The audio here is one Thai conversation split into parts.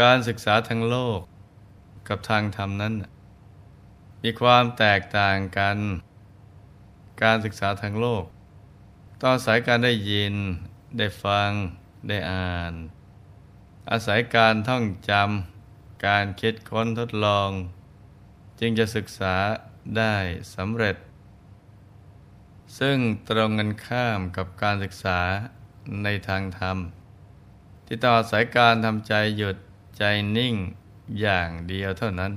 การศึกษาทางโลกกับทางธรรมนั้น มีความแตกต่างกัน การศึกษาทางโลก ต้องอาศัยการได้ยิน ได้ฟัง ได้อ่าน อาศัยการท่องจำการคิดค้นทดลอง จึงจะศึกษาได้สำเร็จ ซึ่งตรงกันข้ามกับการศึกษาในทางธรรม ที่ต้องอาศัยการทำใจหยุด ใจนิ่งอย่างเดียวเท่านั้น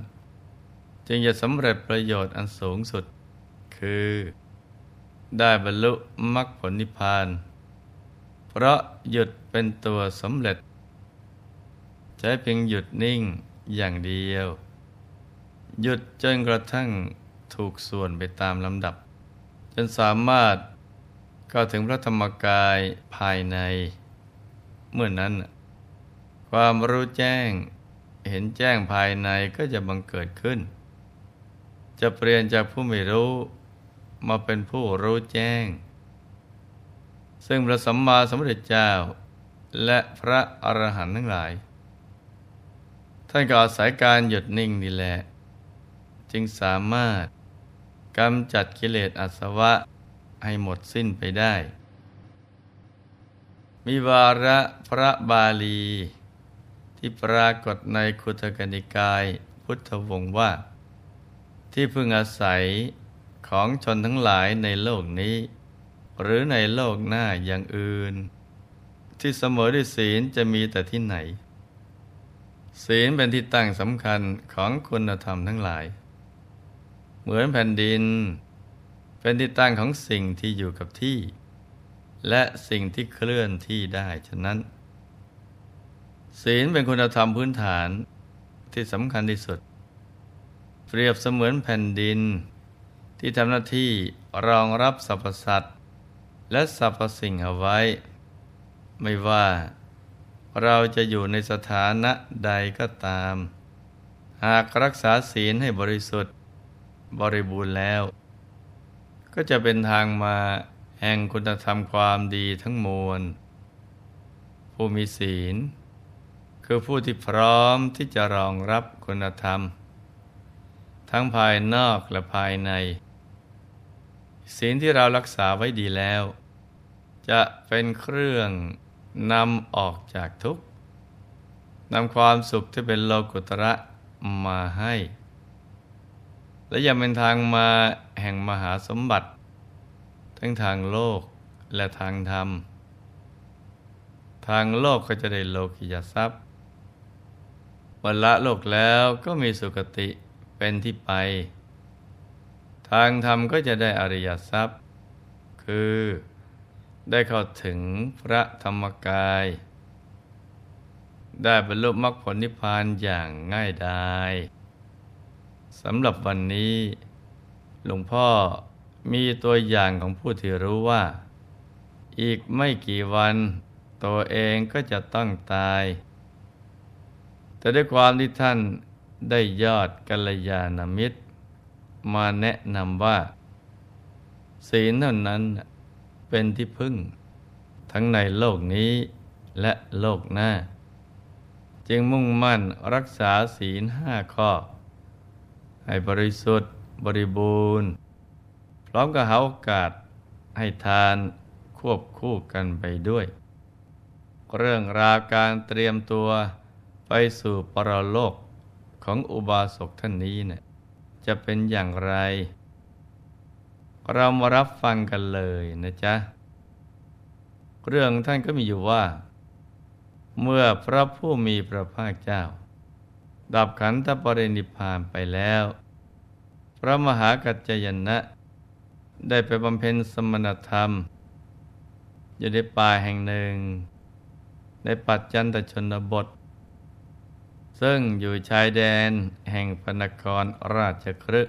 จึงจะสำเร็จประโยชน์อันสูงสุด คือ ได้บรรลุมรรคผลนิพพาน เพราะหยุดเป็นตัวสำเร็จ ใช้เพียงหยุดนิ่งอย่างเดียว หยุดจนกระทั่งถูกส่วนไปตามลำดับ จนสามารถเข้าถึงพระธรรมกายภายใน เมื่อนนั้น ความรู้แจ้งเห็นแจ้งภายในก็จะบังเกิดขึ้น จะเปลี่ยนจากผู้ไม่รู้มาเป็นผู้รู้แจ้ง ซึ่งพระสัมมาสัมพุทธเจ้า และพระอรหันต์ทั้งหลาย ท่านก็อาศัยการหยุดนิ่งนี่แหละ จึงสามารถกำจัดกิเลสอาสวะให้หมดสิ้นไปได้ มีวาระพระบาลี ที่ปรากฏในคุตกนิกายพุทธวงศ์ว่า ที่พึ่งอาศัยของชนทั้งหลายในโลกนี้ หรือในโลกหน้าอย่างอื่น ที่เสมอด้วยศีลจะมีแต่ที่ไหน ศีลเป็นที่ตั้งสำคัญของคุณธรรมทั้งหลาย เหมือนแผ่นดิน เป็นที่ตั้งของสิ่งที่อยู่กับที่ และสิ่งที่เคลื่อนที่ได้ฉะนั้น ศีลเป็นคุณธรรมพื้นฐานที่สำคัญที่สุด เปรียบเสมือนแผ่นดิน ที่ทำหน้าที่รองรับสรรพสัตว์และสรรพสิ่งเอาไว้ ไม่ว่าเราจะอยู่ในสถานะใดก็ตาม หากรักษาศีลให้บริสุทธิ์ บริบูรณ์แล้ว ก็จะเป็นทางมาแห่งคุณธรรมความดีทั้งมวล ผู้มีศีล คือผู้ที่พร้อมที่จะรองรับคุณธรรม ทั้งภายนอกและภายในศีลที่เรารักษาไว้ดีแล้ว จะเป็นเครื่องนำออกจากทุกข์นำความสุขที่เป็นโลกุตระมาให้ และยังเป็นทางมาแห่งมหาสมบัติ ทั้งทางโลกและทางธรรม ทางโลกก็จะได้โลกิยทรัพย์ วันละโลกแล้วก็มีสุคติเป็นที่ไป ทางธรรมก็จะได้อริยทรัพย์ คือได้เข้าถึงพระธรรมกาย ได้บรรลุมรรคผลนิพพานอย่างง่ายดายสำหรับวันนี้ หลวงพ่อมีตัวอย่างของผู้ที่รู้ว่า อีกไม่กี่วันตัวเองก็จะต้องตาย แต่ด้วยความที่ท่านได้ยอดกัลยาณมิตร มาแนะนำว่า ศีลเท่านั้นเป็นที่พึ่ง ทั้งในโลกนี้และโลกหน้า จึงมุ่งมั่นรักษาศีลห้าข้อ ให้บริสุทธิ์บริบูรณ์ พร้อมกับหาโอกาสให้ทานควบคู่กันไปด้วย เรื่องราวการเตรียมตัว ไปสู่ปรโลกของอุบาสกท่านนี้เนะี่ยจะเป็นอย่างไร เรามารับฟังกันเลยนะจ๊ะ เรื่องท่านก็มีอยู่ว่า เมื่อพระผู้มีพระภาคเจ้า ดับขันธปรินิพานไปแล้ว พระมหากัจจยนะ ได้ไปบำเพ็ญสมณธรรม อยู่ในป่าแห่งหนึ่ง ในปัจจันตชนบท ซึ่งอยู่ชายแดนแห่งพนครราชครึ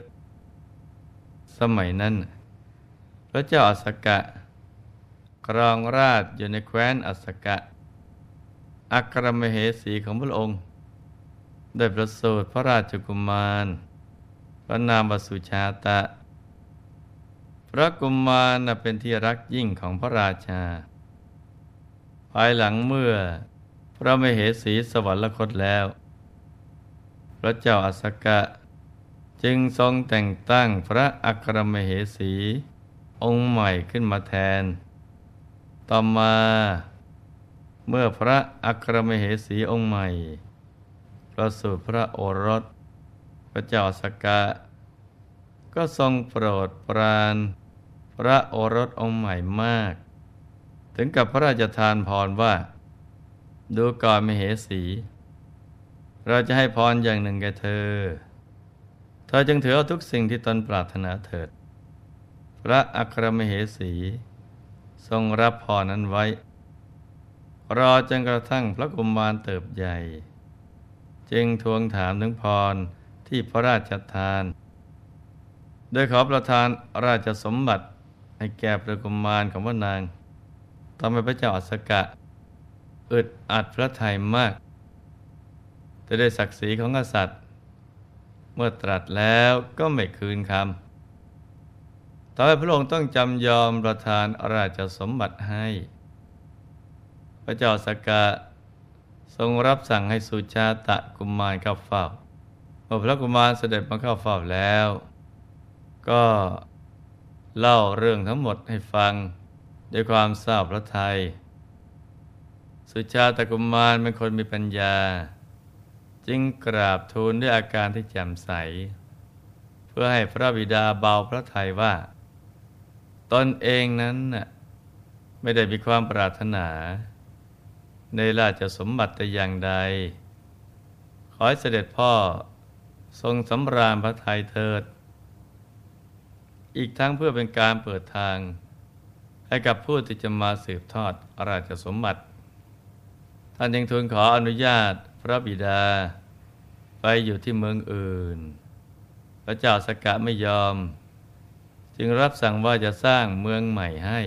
สมัยนั้น พระเจ้าอัสกะ ครองราชอยู่ในแคว้นอัสกะ อัครมเหสีของพระองค์ได้ประสูติพระราชกุมาร พระนามวสุชาตะ พระกุมารเป็นที่รักยิ่งของพระราชา ภายหลังเมื่อพระมเหสีสวรรคตแล้ว พระเจ้าอัสกะ จึงทรงแต่งตั้งพระอัครมเหสี องค์ใหม่ขึ้นมาแทน ต่อมา เมื่อพระอัครมเหสีองค์ใหม่ประสูติพระโอรส พระเจ้าสกะ ก็ทรงโปรดปราน พระโอรสองค์ใหม่มาก ถึงกับพระราชทานพรว่า ดูก่อนมเหสี เราจะให้พรอย่างหนึ่งแก่เธอ เธอจึงถือเอาทุกสิ่งที่ตนปรารถนาเถิด พระอัครมเหสี ทรงรับพรนั้นไว้ รอจนกระทั่งพระกุมารเติบใหญ่ จึงทวงถามถึงพรที่พระราชทาน โดยขอประทานราชสมบัติให้แก่พระกุมารของพระนางทำให้พระเจ้าอัสกะอึดอัดพระทัยมาก แต่ได้ศักดิ์ศรีของกษัตริย์ เมื่อตรัสแล้วก็ไม่คืนคำทำให้พระองค์ต้องจำยอมประทานราชสมบัติให้ พระเจ้าสกกะทรงรับสั่งให้สุชาตะกุมารเข้าเฝ้าเมื่อพระกุมารเสด็จมาเข้าเฝ้าแล้ว ก็เล่าเรื่องทั้งหมดให้ฟังด้วยความทราบพระทัยสุชาตะกุมารเป็นคนมีปัญญา จึงกราบทูลด้วยอาการที่แจ่มใส เพื่อให้พระบิดาเบาพระทัยว่า ตนเองนั้นไม่ได้มีความปรารถนา ในราชสมบัติแต่อย่างใด ขอให้เสด็จพ่อทรงสำราญพระทัยเถิด อีกทั้งเพื่อเป็นการเปิดทาง ให้กับผู้ที่จะมาสืบทอดราชสมบัติ ท่านยังทูลขออนุญาต ระบิดา ไปอยู่ที่เมืองอื่น พระเจ้าสกะไม่ยอม จึงรับสั่งว่าจะสร้างเมืองใหม่ให้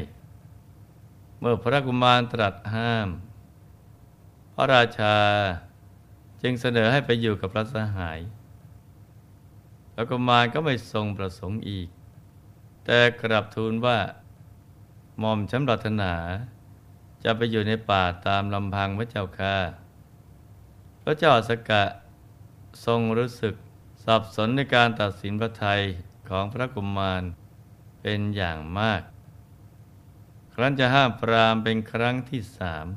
เมื่อพระกุมารตรัสห้าม พระราชาจึงเสนอให้ไปอยู่กับพระสหาย พระกุมารก็ไม่ทรงประสงค์อีก แต่กลับทูลว่าหม่อมชั้นปรารถนา จะไปอยู่ในป่าตามลำพังพระเจ้าค่ะ พระเจ้าสกะทรงรู้สึกสับสนในการตัดสินพระไทยของพระกุมารเป็นอย่างมาก ครั้นจะห้ามปรามเป็นครั้งที่สาม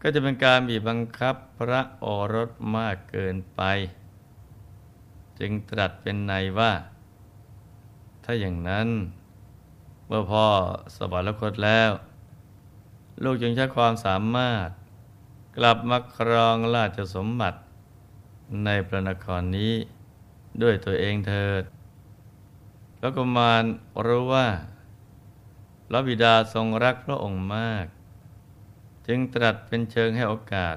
ก็จะเป็นการบีบบังคับพระโอรสมากเกินไป จึงตรัสเป็นในว่า ถ้าอย่างนั้น เมื่อพ่อสวรรคตแล้ว ลูกจึงใช้ความสามารถ กลับมาครองราชสมบัติในพระนครนี้ด้วยตัวเองเถิดพระกุมารรู้ว่าพระบิดาทรงรักพระองค์มาก จึงตรัสเป็นเชิงให้โอกาส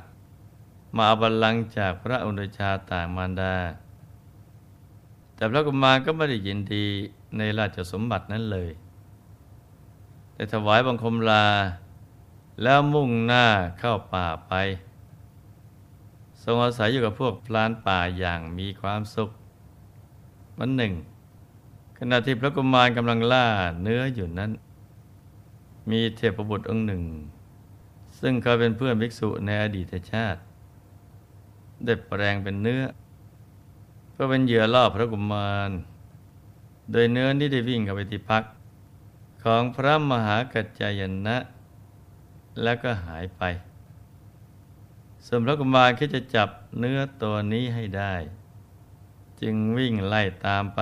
มาบัลลังจากพระอุณชาต่างมารดา แต่พระกุมารก็ไม่ได้ยินดีในราชสมบัตินั้นเลย แต่ถวายบังคมลา แล้วมุ่งหน้าเข้าป่าไป ทรงอาศัยอยู่กับพวกพลานป่าอย่างมีความสุข วันหนึ่ง ขณะที่พระกุมารกำลังล่าเนื้ออยู่นั้น มีเทพบุตรองค์หนึ่ง ซึ่งเคยเป็นเพื่อนภิกษุในอดีตชาติ ได้แปลงเป็นเนื้อ เพื่อเป็นเหยื่อล่อพระกุมาร โดยเนื้อนี้ได้วิ่งเข้าไปที่พัก ของพระมหากัจจายนะ แล้วก็หายไป ส่วนพระกุมารคิดจะจับเนื้อตัวนี้ให้ได้ จึงวิ่งไล่ตามไป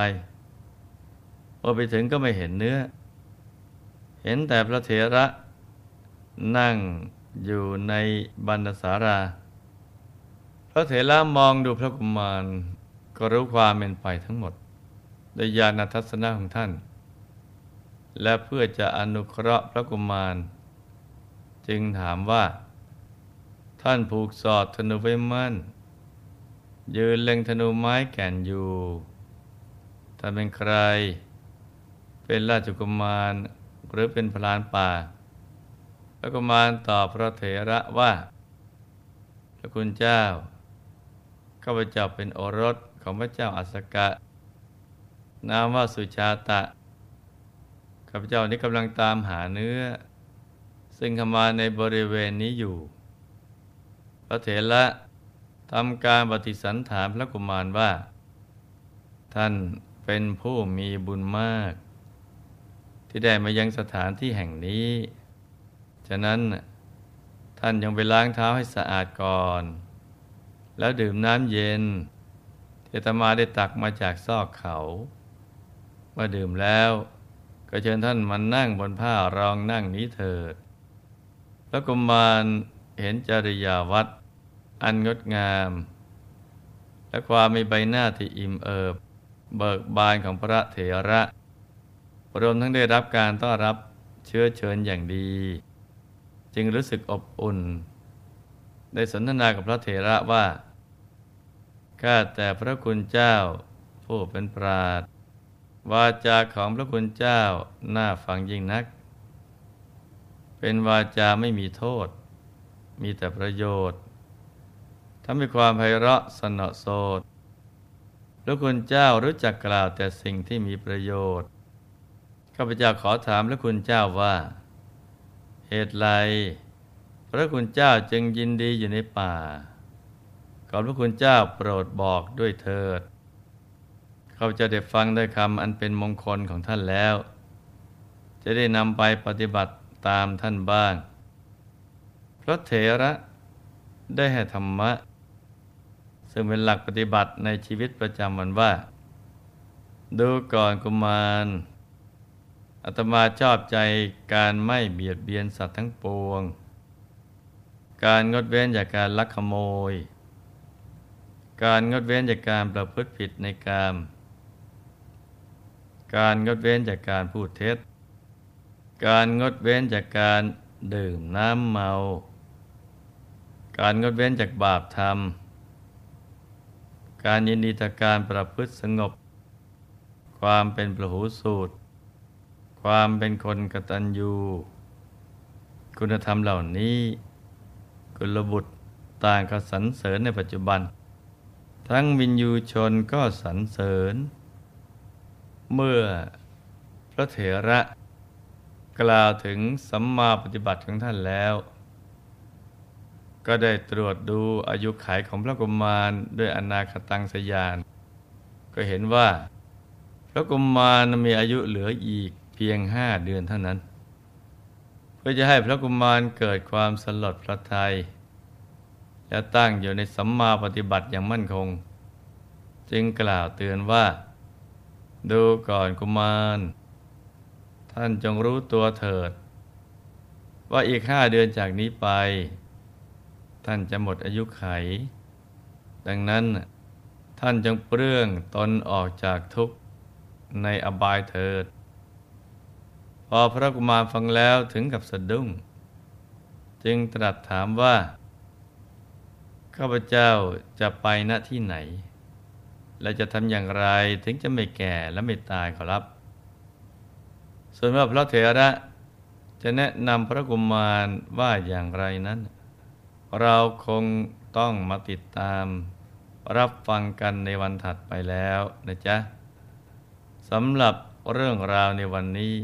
พอไปถึงก็ไม่เห็นเนื้อ เห็นแต่พระเถระ นั่งอยู่ในบรรณสารา พระเถระมองดูพระกุมาร ก็รู้ความเป็นไปทั้งหมดโดยญาณทัศนะของท่าน และเพื่อจะอนุเคราะห์พระกุมาร จึงถามว่า ท่านผูกสอดธนูไว้มั่น ยืนเล็งธนูไม้แก่นอยู่ท่านเป็นใคร เป็นราชกุมารหรือเป็นพลานป่าพระกุมารตอบพระเถระว่าพระคุณเจ้าข้าพเจ้าเป็นโอรสของพระเจ้าอัสกะ นามว่าสุชาตะข้าพเจ้านี้กำลังตามหาเนื้อ ซึ่งเข้ามาในบริเวณนี้อยู่ พระเถระทำการปฏิสันถามพระกุมารว่า ท่านเป็นผู้มีบุญมาก ที่ได้มายังสถานที่แห่งนี้ ฉะนั้นท่านยังไปล้างเท้าให้สะอาดก่อน แล้วดื่มน้ำเย็นเทตมาได้ตักมาจากซอกเขา เมื่อดื่มแล้ว ก็เชิญท่านมานั่งบนผ้ารองนั่งนี้เถิด พระกุมารเห็นจริยาวัดอันงดงาม และความมีใบหน้าที่อิ่มเอิบ เบิกบานของพระเถระรวมทั้งได้รับการต้อนรับเชื้อเชิญอย่างดี จึงรู้สึกอบอุ่น ได้สนทนากับพระเถระว่าข้าแต่พระคุณเจ้า ผู้เป็นปราดวาจาของพระคุณเจ้าน่าฟังยิ่งนัก เป็นวาจาไม่มีโทษ มีแต่ประโยชน์ทำให้ความไพเราะสนอโสดพระคุณเจ้ารู้จักกล่าวแต่สิ่งที่มีประโยชน์ข้าพเจ้าขอถามพระคุณเจ้าว่า เหตุไรพระคุณเจ้าจึงยินดีอยู่ในป่าขอพระคุณเจ้าโปรดบอกด้วยเถิด เขาจะได้ฟังได้คำอันเป็นมงคลของท่านแล้ว จะได้นำไปปฏิบัติ ตามท่านบ้าง พระเถระได้ให้ธรรมะ ซึ่งเป็นหลักปฏิบัติในชีวิตประจำวันว่า ดูก่อนกุมารอาตมาชอบใจการไม่เบียดเบียนสัตว์ทั้งปวง การงดเว้นจากการลักขโมย การงดเว้นจากการประพฤติผิดในกาม การงดเว้นจากการพูดเท็จ การงดเว้นจากการดื่มน้ำเมา การงดเว้นจากบาปธรรม การยินดีต่อการประพฤติสงบ ความเป็นประหูสูตร ความเป็นคนกตัญญูคุณธรรมเหล่านี้กุลบุตรต่างกสรรเสริญในปัจจุบัน ทั้งวินยูชนก็สรรเสริญ เมื่อพระเถระ กล่าวถึงสัมมาปฏิบัติของท่านแล้ว ก็ได้ตรวจดูอายุขัยของพระกุมารด้วยอนาคตังสยาน ก็เห็นว่า พระกุมารมีอายุเหลืออีกเพียงห้าเดือนเท่านั้น เพื่อจะให้พระกุมารเกิดความสลดพระทัยและตั้งอยู่ในสัมมาปฏิบัติอย่างมั่นคง จึงกล่าวเตือนว่า ดูก่อนกุมาร ท่านจงรู้ตัวเถิด ว่าอีกห้าเดือนจากนี้ไป ท่านจะหมดอายุไข ดังนั้นท่านจงเปลื้องตนออกจากทุกข์ในอบายเถิด พอพระกุมารฟังแล้วถึงกับสะดุ้ง จึงตรัสถามว่า ข้าพเจ้าจะไปณที่ไหน และจะทำอย่างไรถึงจะไม่แก่และไม่ตายขอรับ ส่วนว่าพระเถระจะแนะนำพระกุมารว่าอย่างไรนั้น เราคงต้องมาติดตาม รับฟังกันในวันถัดไปแล้วนะจ๊ะสำหรับเรื่องราวในวันนี้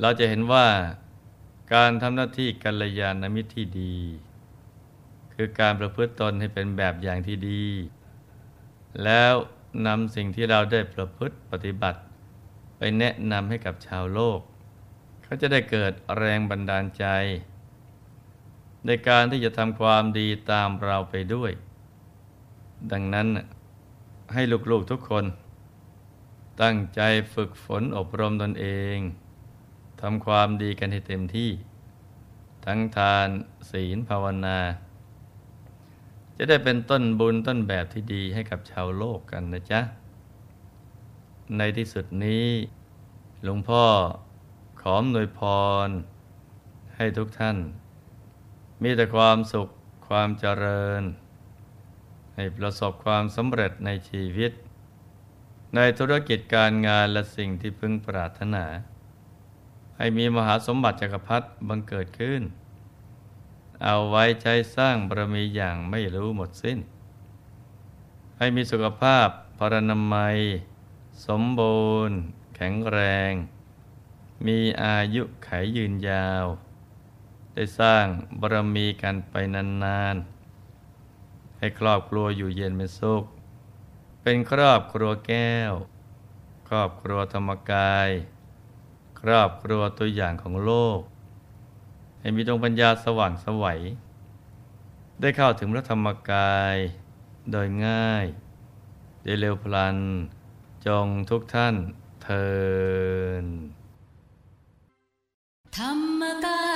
เราจะเห็นว่าการทำหน้าที่กัลยาณมิตรที่ดี คือการประพฤติตนให้เป็นแบบอย่างที่ดี แล้วนำสิ่งที่เราได้ประพฤติปฏิบัติ ไปแนะนำให้กับชาวโลก เขาจะได้เกิดแรงบันดาลใจ ในการที่จะทำความดีตามเราไปด้วย ดังนั้นให้ลูกๆทุกคน ตั้งใจฝึกฝนอบรมตนเองทำความดีกันให้เต็มที่ ทั้งทานศีลภาวนา จะได้เป็นต้นบุญต้นแบบที่ดีให้กับชาวโลกกันนะจ๊ะ ในที่สุดนี้ หลวงพ่อขอหน่วยพร ให้ทุกท่าน มีแต่ความสุขความเจริญ ให้ประสบความสำเร็จในชีวิต ในธุรกิจการงานและสิ่งที่พึงปรารถนา ให้มีมหาสมบัติจักรพรรดิบังเกิดขึ้น เอาไว้ใช้สร้างบารมีอย่างไม่รู้หมดสิ้น ให้มีสุขภาพพรรณนามัย สมบูรณ์ แข็งแรง มีอายุไขยืนยาว ได้สร้างบารมีกันไปนานๆ ให้ครอบครัวอยู่เย็นเป็นสุข เป็นครอบครัวแก้ว ครอบครัวธรรมกาย ครอบครัวตัวอย่างของโลก ให้มีดวงปัญญาสว่างสวัย ได้เข้าถึงพระธรรมกาย โดยง่าย ได้เร็วพลัน จงทุกท่านเทินธรรมกาย